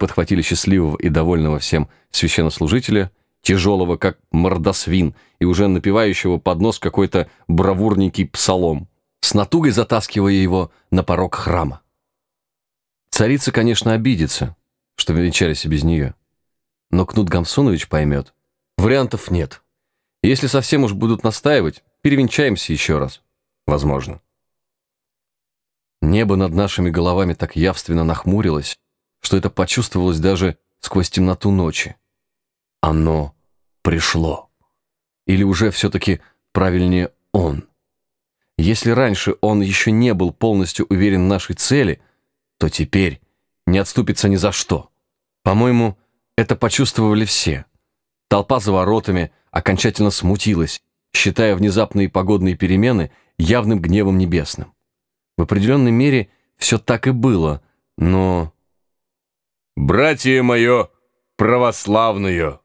подхватили счастливого и довольного всем священнослужителя, тяжелого, как мордосвин, и уже напевающего под нос какой-то бравурненький псалом, с натугой затаскивая его на порог храма. Царица, конечно, обидится, что венчались без нее. Но Кнут Гамсунович поймет. Вариантов нет. Если совсем уж будут настаивать, перевенчаемся еще раз. Возможно. Небо над нашими головами так явственно нахмурилось, что это почувствовалось даже сквозь темноту ночи. Оно пришло. Или уже все-таки правильнее он. Если раньше он еще не был полностью уверен в нашей цели, то теперь не отступится ни за что. По-моему, это почувствовали все. Толпа за воротами окончательно смутилась, считая внезапные погодные перемены явным гневом небесным. В определенной мере все так и было, но... «Братья мое православное!»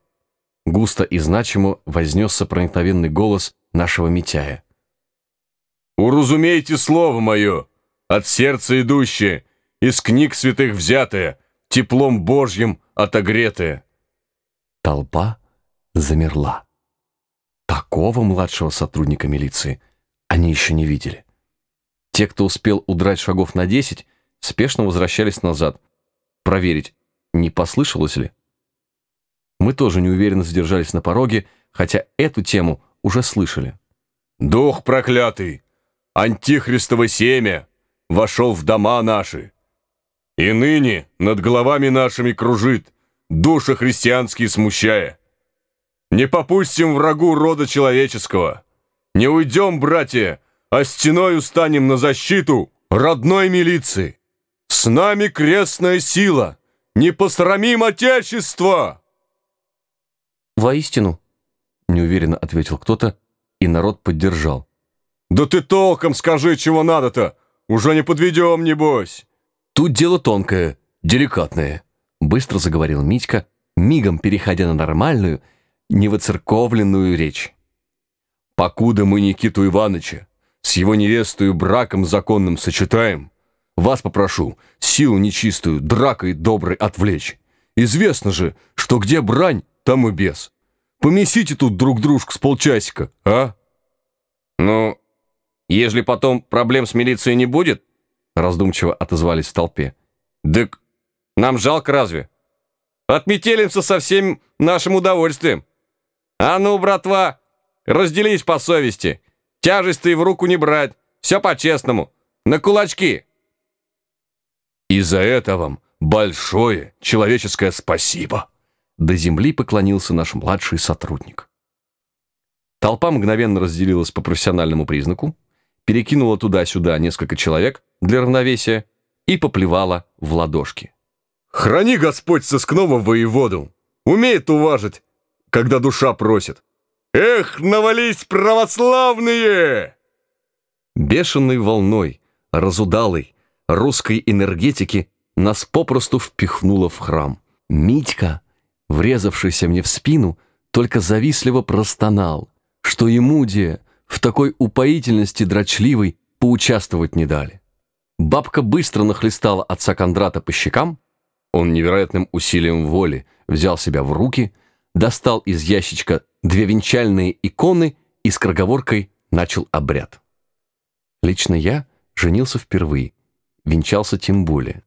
Густо и значимо вознесся проникновенный голос нашего Митяя. «Уразумейте слово мое, от сердца идущее, из книг святых взятое, теплом Божьим отогретое». Толпа замерла. Такого младшего сотрудника милиции они еще не видели. Те, кто успел удрать шагов на десять, спешно возвращались назад, проверить, не послышалось ли? Мы тоже неуверенно задержались на пороге, хотя эту тему уже слышали. «Дух проклятый! Антихристово семя! Вошел в дома наши! И ныне над головами нашими кружит, души христианские смущая! Не попустим врагу рода человеческого! Не уйдем, братья, а стеной устанем на защиту родной милиции! С нами крестная сила!» Не посрамим Отечество!» «Воистину», — неуверенно ответил кто-то, и народ поддержал. «Да ты толком скажи, чего надо-то! Уже не подведем, небось!» «Тут дело тонкое, деликатное», — быстро заговорил Митька, мигом переходя на нормальную, невоцерковленную речь. «Покуда мы Никиту Ивановича с его невестою браком законным сочетаем, вас попрошу, силу нечистую, дракой доброй отвлечь. Известно же, что где брань, там и бес. Помесите тут друг дружку с полчасика, а? Ну, ежели потом проблем с милицией не будет, раздумчиво отозвались в толпе. Дык, нам жалко разве? Отметелимся со всем нашим удовольствием. А ну, братва, разделись по совести. Тяжести в руку не брать. Все по-честному. На кулачки. И за это вам большое человеческое спасибо. До земли поклонился наш младший сотрудник. Толпа мгновенно разделилась по профессиональному признаку, перекинула туда-сюда несколько человек для равновесия и поплевала в ладошки. «Храни Господь сыскного воеводу! Умеет уважить, когда душа просит! Эх, навались православные!» Бешеной волной, разудалой, русской энергетики нас попросту впихнуло в храм. Митька, врезавшийся мне в спину, только завистливо простонал, что ему, де, в такой упоительности дрочливой поучаствовать не дали. Бабка быстро нахлестала отца Кондрата по щекам, он невероятным усилием воли взял себя в руки, достал из ящичка две венчальные иконы и с кроговоркой начал обряд. Лично я женился впервые, венчался тем более.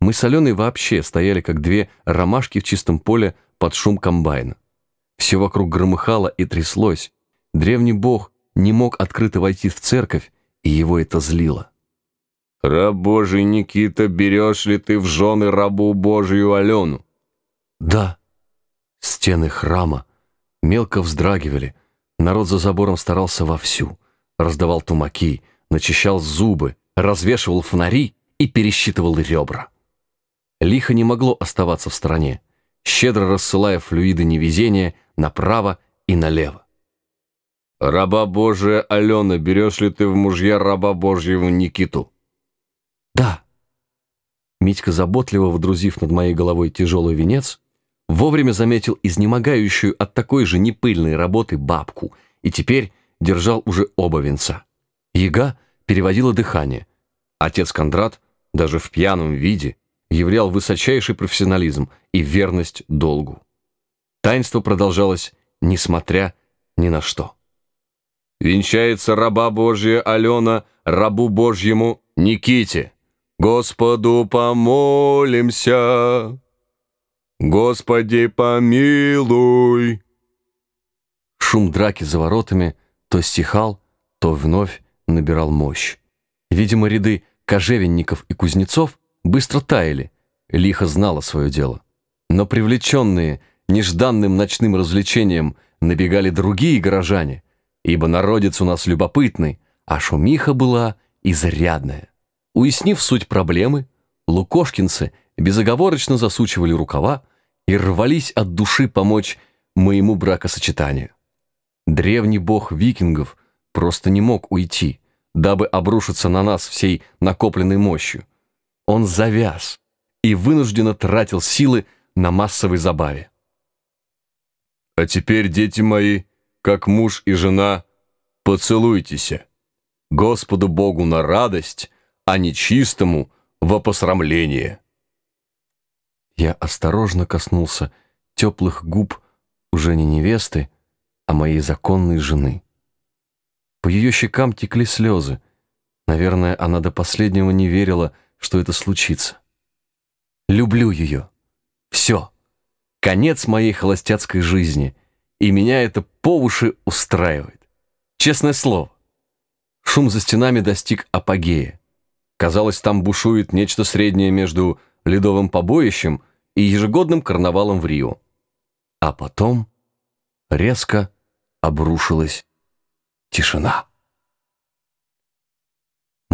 Мы с Аленой вообще стояли, как две ромашки в чистом поле под шум комбайна. Все вокруг громыхало и тряслось. Древний бог не мог открыто войти в церковь, и его это злило. «Раб Божий Никита, берешь ли ты в жены рабу Божию Алену?» «Да». Стены храма мелко вздрагивали, народ за забором старался вовсю, раздавал тумаки, начищал зубы, развешивал фонари и пересчитывал ребра. Лихо не могло оставаться в стороне, щедро рассылая флюиды невезения направо и налево. «Раба Божия Алена, берешь ли ты в мужья раба Божьего Никиту?» «Да». Митька, заботливо водрузив над моей головой тяжелый венец, вовремя заметил изнемогающую от такой же непыльной работы бабку и теперь держал уже оба венца. Яга переводила дыхание. Отец Кондрат, даже в пьяном виде, являл высочайший профессионализм и верность долгу. Таинство продолжалось, несмотря ни на что. Венчается раба Божья Алена рабу Божьему Никите. Господу помолимся. Господи, помилуй. Шум драки за воротами то стихал, то вновь набирал мощь. Видимо, ряды кожевенников и кузнецов быстро таяли, лихо знала свое дело. Но привлеченные нежданным ночным развлечением набегали другие горожане, ибо народец у нас любопытный, а шумиха была изрядная. Уяснив суть проблемы, лукошкинцы безоговорочно засучивали рукава и рвались от души помочь моему бракосочетанию. Древний бог викингов просто не мог уйти, дабы обрушиться на нас всей накопленной мощью. Он завяз и вынужденно тратил силы на массовой забаве. «А теперь, дети мои, как муж и жена, поцелуйтесь. Господу Богу на радость, а нечистому во посрамление». Я осторожно коснулся теплых губ уже не невесты, а моей законной жены. Ее щекам текли слезы. Наверное, она до последнего не верила, что это случится. Люблю ее. Все. Конец моей холостяцкой жизни. И меня это по уши устраивает. Честное слово. Шум за стенами достиг апогея. Казалось, там бушует нечто среднее между ледовым побоищем и ежегодным карнавалом в Рио. А потом резко обрушилась тишина.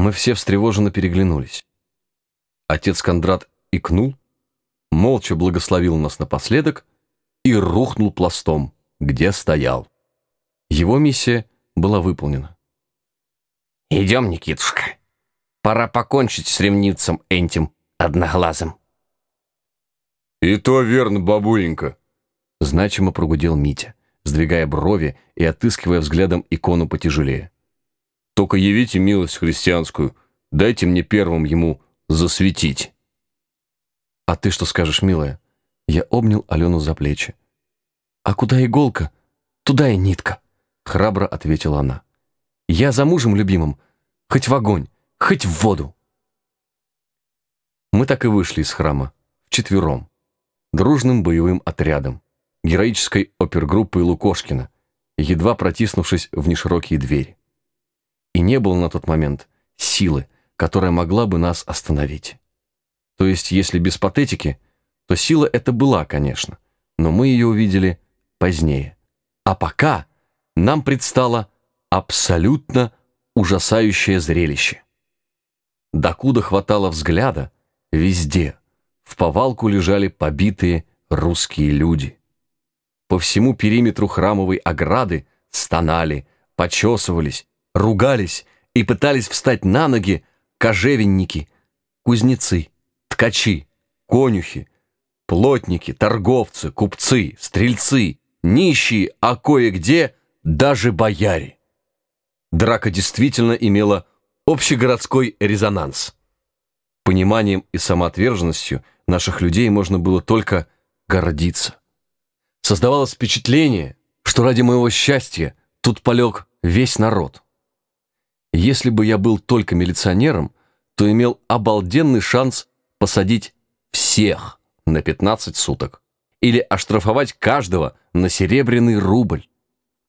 Мы все встревоженно переглянулись. Отец Кондрат икнул, молча благословил нас напоследок и рухнул пластом, где стоял. Его миссия была выполнена. «Идем, Никитушка. Пора покончить с ревнивцем Энтим одноглазым». «И то верно, бабуленька», — значимо прогудел Митя сдвигая брови и отыскивая взглядом икону потяжелее. «Только явите милость христианскую, дайте мне первым ему засветить». «А ты что скажешь, милая?» Я обнял Алену за плечи. «А куда иголка? Туда и нитка», — храбро ответила она. «Я за мужем любимым, хоть в огонь, хоть в воду». Мы так и вышли из храма, вчетвером, дружным боевым отрядом героической опергруппой Лукошкина, едва протиснувшись в неширокие двери. И не было на тот момент силы, которая могла бы нас остановить. То есть, если без патетики, то сила эта была, конечно, но мы ее увидели позднее. А пока нам предстало абсолютно ужасающее зрелище. Докуда хватало взгляда, везде в повалку лежали побитые русские люди по всему периметру храмовой ограды стонали, почесывались, ругались и пытались встать на ноги кожевенники, кузнецы, ткачи, конюхи, плотники, торговцы, купцы, стрельцы, нищие, а кое-где даже бояре. Драка действительно имела общегородской резонанс. Пониманием и самоотверженностью наших людей можно было только гордиться. Создавалось впечатление, что ради моего счастья тут полег весь народ. Если бы я был только милиционером, то имел обалденный шанс посадить всех на 15 суток или оштрафовать каждого на серебряный рубль.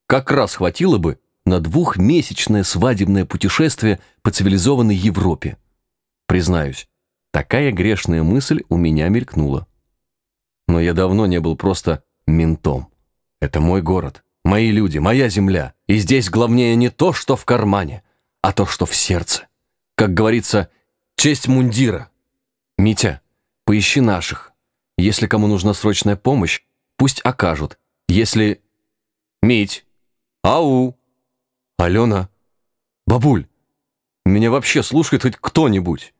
Как раз хватило бы на двухмесячное свадебное путешествие по цивилизованной Европе. Признаюсь, такая грешная мысль у меня мелькнула. Но я давно не был просто ментом. Это мой город, мои люди, моя земля. И здесь главнее не то, что в кармане, а то, что в сердце. Как говорится, честь мундира. Митя, поищи наших. Если кому нужна срочная помощь, пусть окажут. Если... Мить! Ау! Алена! Бабуль! Меня вообще слушает хоть кто-нибудь.